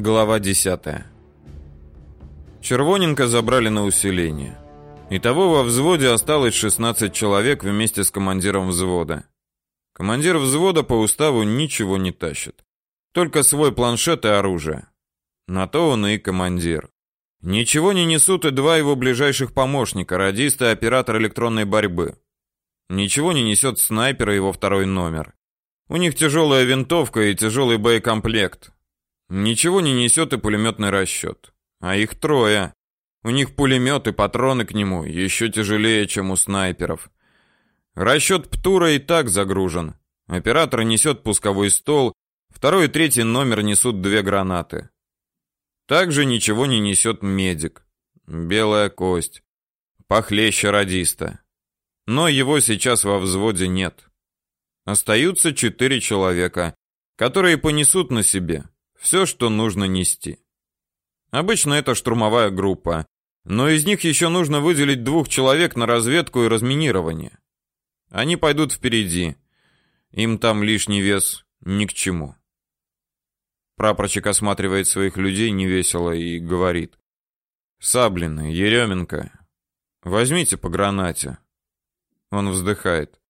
Глава 10. Червоненко забрали на усиление. Итого во взводе осталось 16 человек вместе с командиром взвода. Командир взвода по уставу ничего не тащит. Только свой планшет и оружие. На то он и командир. Ничего не несут и два его ближайших помощника, радист и оператор электронной борьбы. Ничего не несет снайпер и его второй номер. У них тяжелая винтовка и тяжелый боекомплект. Ничего не несет и пулеметный расчет. А их трое. У них пулемет и патроны к нему еще тяжелее, чем у снайперов. Расчет Птура и так загружен. Оператор несет пусковой стол, второй и третий номер несут две гранаты. Также ничего не несет медик. Белая кость. Похлеще радиста. Но его сейчас во взводе нет. Остаются четыре человека, которые понесут на себе все, что нужно нести. Обычно это штурмовая группа, но из них еще нужно выделить двух человек на разведку и разминирование. Они пойдут впереди. Им там лишний вес ни к чему. Прапорщик осматривает своих людей невесело и говорит: "Саблин, Еременко, возьмите по гранате". Он вздыхает.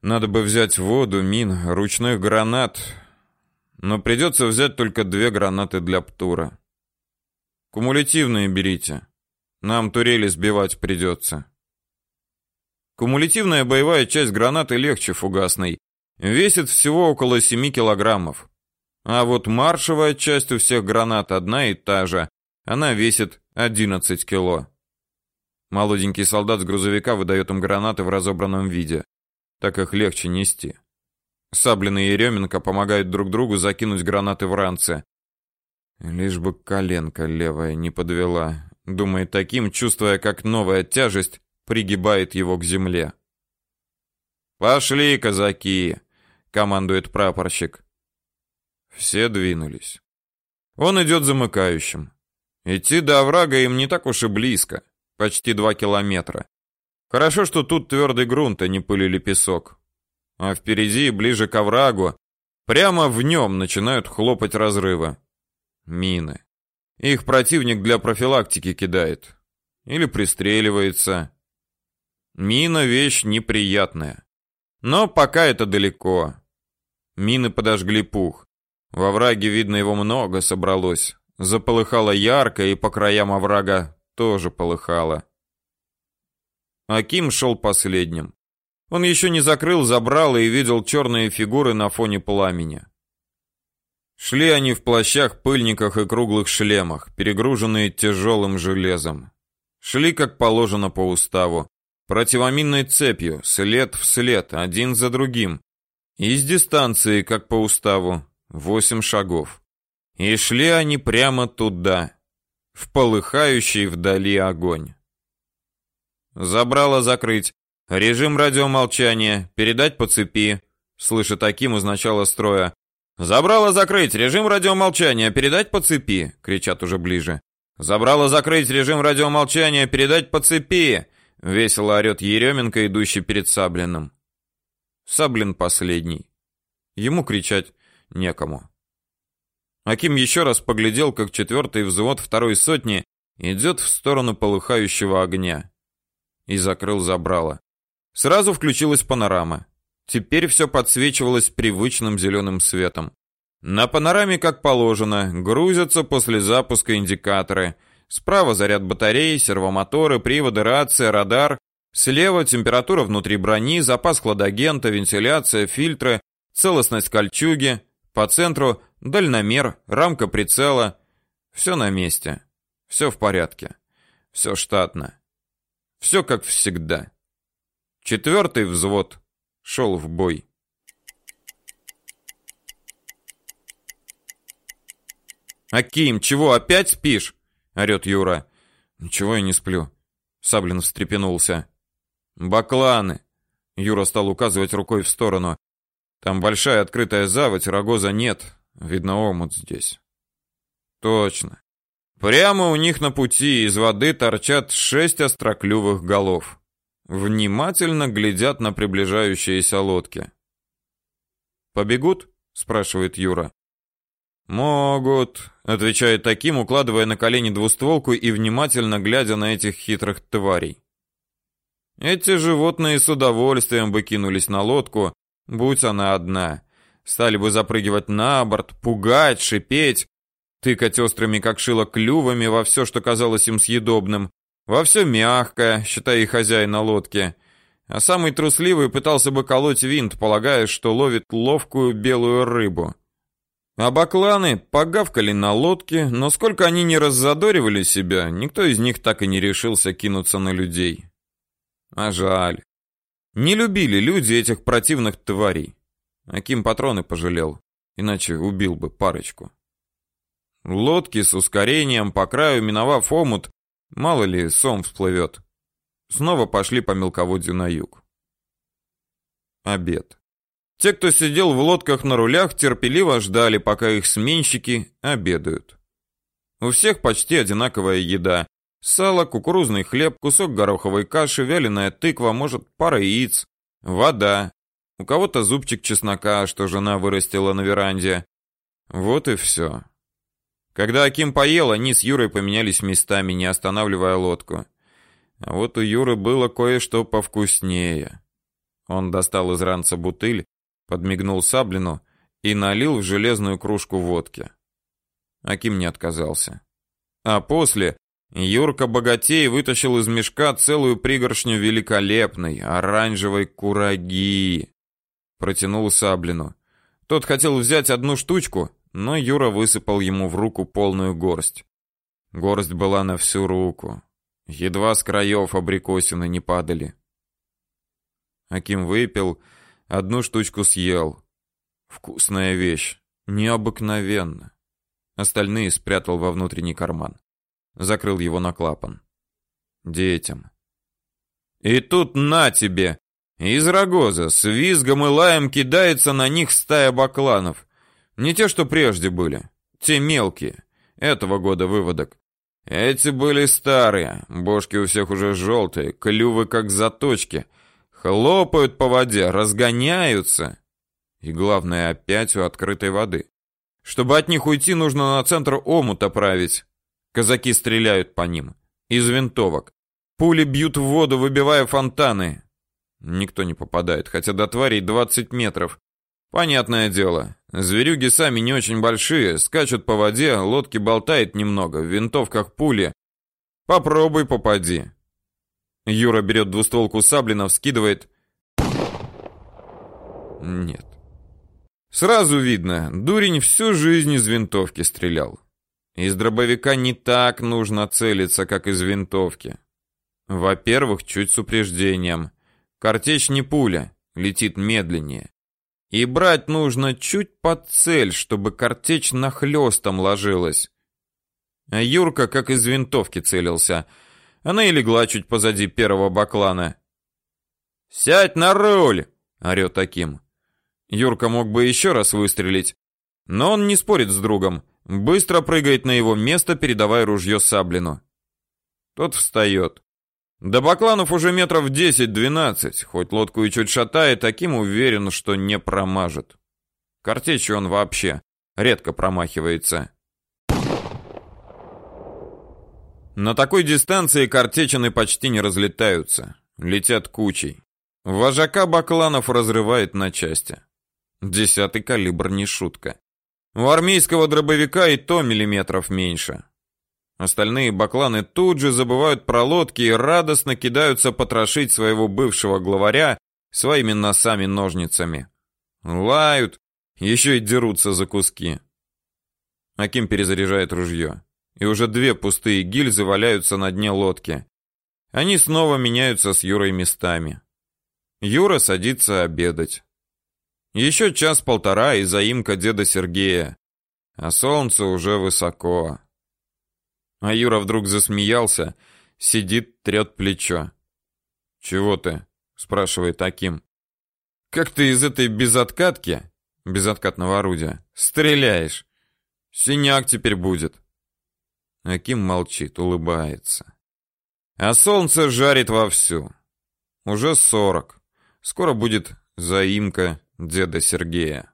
Надо бы взять воду, мин, ручных гранат, но придется взять только две гранаты для птура. Кумулятивные берите. Нам турели сбивать придется. Кумулятивная боевая часть гранаты легче фугасной. Весит всего около 7 килограммов. А вот маршевая часть у всех гранат одна и та же. Она весит 11 кило. Молоденький солдат с грузовика выдает им гранаты в разобранном виде. Так их легче нести. Саблин и Еременко помогают друг другу закинуть гранаты в ранцы. Лишь бы коленка левая не подвела, думает таким, чувствуя, как новая тяжесть пригибает его к земле. Пошли, казаки, командует прапорщик. Все двинулись. Он идет замыкающим. Идти до оврага им не так уж и близко, почти два километра. Хорошо, что тут твердый грунт, а не пыль или песок а впереди, ближе к оврагу, прямо в нем начинают хлопать разрывы. Мины. Их противник для профилактики кидает. Или пристреливается. Мина вещь неприятная. Но пока это далеко. Мины подожгли пух. Во враге видно его много собралось. Заполыхало ярко, и по краям оврага тоже полыхало. Аким шел последним. Он еще не закрыл забрало и видел черные фигуры на фоне пламени. Шли они в плащах, пыльниках и круглых шлемах, перегруженные тяжелым железом. Шли как положено по уставу, противоминной цепью, след в след, один за другим. И с дистанции, как по уставу, восемь шагов. И шли они прямо туда, в полыхающий вдали огонь. Забрало закрыть, Режим радиомолчания. Передать по цепи. Слышит Аким из начала строя. Забрало закрыть. Режим радиомолчания. Передать по цепи. Кричат уже ближе. Забрало закрыть. Режим радиомолчания. Передать по цепи. Весело орет Еременко, идущий перед Саблиным. Саблин последний. Ему кричать некому. Аким еще раз поглядел, как четвертый взвод второй сотни идет в сторону полыхающего огня. И закрыл забрало. Сразу включилась панорама. Теперь все подсвечивалось привычным зеленым светом. На панораме, как положено, грузятся после запуска индикаторы. Справа заряд батареи, сервомоторы, приводы, рация, радар. Слева температура внутри брони, запас хладагента, вентиляция, фильтры, целостность кольчуги. По центру дальномер, рамка прицела. Все на месте. Все в порядке. Все штатно. Все как всегда. Четвертый взвод шел в бой. Аким, чего опять спишь? орет Юра. Ничего я не сплю. Саблин встрепенулся. Бакланы. Юра стал указывать рукой в сторону. Там большая открытая заводь, рогоза нет. Видно омут здесь. Точно. Прямо у них на пути из воды торчат шесть остроклювых голов внимательно глядят на приближающиеся лодки. Побегут? спрашивает Юра. Могут, отвечает таким, укладывая на колени двустволку и внимательно глядя на этих хитрых тварей. Эти животные с удовольствием бы кинулись на лодку, будь она одна. Стали бы запрыгивать на борт, пугать, шипеть, тыкать острыми как шило клювами во все, что казалось им съедобным, во все мягкое, считая и хозяина лодки. А самый трусливый пытался бы колоть винт, полагая, что ловит ловкую белую рыбу. А бакланы погавкали на лодке, но сколько они не раззадоривали себя, никто из них так и не решился кинуться на людей. А жаль. Не любили люди этих противных тварей. Аким патроны пожалел, иначе убил бы парочку. Лодки с ускорением по краю, миновав омут, мало ли сом всплывет. Снова пошли по мелководью на юг. Обед. Те, кто сидел в лодках на рулях, терпеливо ждали, пока их сменщики обедают. У всех почти одинаковая еда. Сало, кукурузный хлеб, кусок гороховой каши, вяленая тыква, может, пара яиц, вода. У кого-то зубчик чеснока, что жена вырастила на веранде. Вот и все. Когда Аким поел, они с Юрой поменялись местами, не останавливая лодку. А вот у Юры было кое-что повкуснее. Он достал из ранца бутыль, подмигнул Саблину и налил в железную кружку водки. Аким не отказался. А после Юрка богатей вытащил из мешка целую пригоршню великолепной оранжевой кураги. Протянул Саблину. Тот хотел взять одну штучку, но Юра высыпал ему в руку полную горсть. Горсть была на всю руку. Едва с краев абрикосины не падали. Аким выпил, Одну штучку съел. Вкусная вещь, необыкновенно. Остальные спрятал во внутренний карман. Закрыл его на клапан. Детям. И тут на тебе! Из рогоза с визгом и лаем кидается на них стая бакланов. Не те, что прежде были, те мелкие. Этого года выводок. Эти были старые, бошки у всех уже желтые, клювы как заточки — Хлопают по воде, разгоняются. И главное, опять у открытой воды. Чтобы от них уйти, нужно на центр омута править. Казаки стреляют по ним. Из винтовок. Пули бьют в воду, выбивая фонтаны. Никто не попадает, хотя до тварей 20 метров. Понятное дело. Зверюги сами не очень большие, скачут по воде, лодки болтает немного, в винтовках пули. Попробуй попади. Юра берет двустволку Саблина, вскидывает. Нет. Сразу видно, дурень всю жизнь из винтовки стрелял. Из дробовика не так нужно целиться, как из винтовки. Во-первых, чуть с упреждением. Картечь не пуля, летит медленнее. И брать нужно чуть под цель, чтобы картечь нахлёстом ложилась. А Юрка как из винтовки целился — она и легла чуть позади первого баклана. «Сядь на руль!» — орёт таким. Юрка мог бы еще раз выстрелить, но он не спорит с другом, быстро прыгает на его место, передавая ружье Саблину. Тот встает. До бакланов уже метров 10-12, хоть лодку и чуть шатает, таким уверен, что не промажет. Картечью он вообще редко промахивается. На такой дистанции картечины почти не разлетаются, летят кучей. Вожака бакланов разрывает на части. Десятый калибр не шутка. У армейского дробовика и то миллиметров меньше. Остальные бакланы тут же забывают про лодки и радостно кидаются потрошить своего бывшего главаря своими носами-ножницами. Лают, еще и дерутся за куски. Аким перезаряжает ружье и уже две пустые гильзы валяются на дне лодки. Они снова меняются с Юрой местами. Юра садится обедать. Еще час-полтора и заимка деда Сергея, а солнце уже высоко. А Юра вдруг засмеялся, сидит, трет плечо. «Чего ты?» — спрашивает таким. «Как ты из этой безоткатки, безоткатного орудия, стреляешь? Синяк теперь будет». Аким молчит, улыбается. А солнце жарит вовсю. Уже сорок. Скоро будет заимка деда Сергея.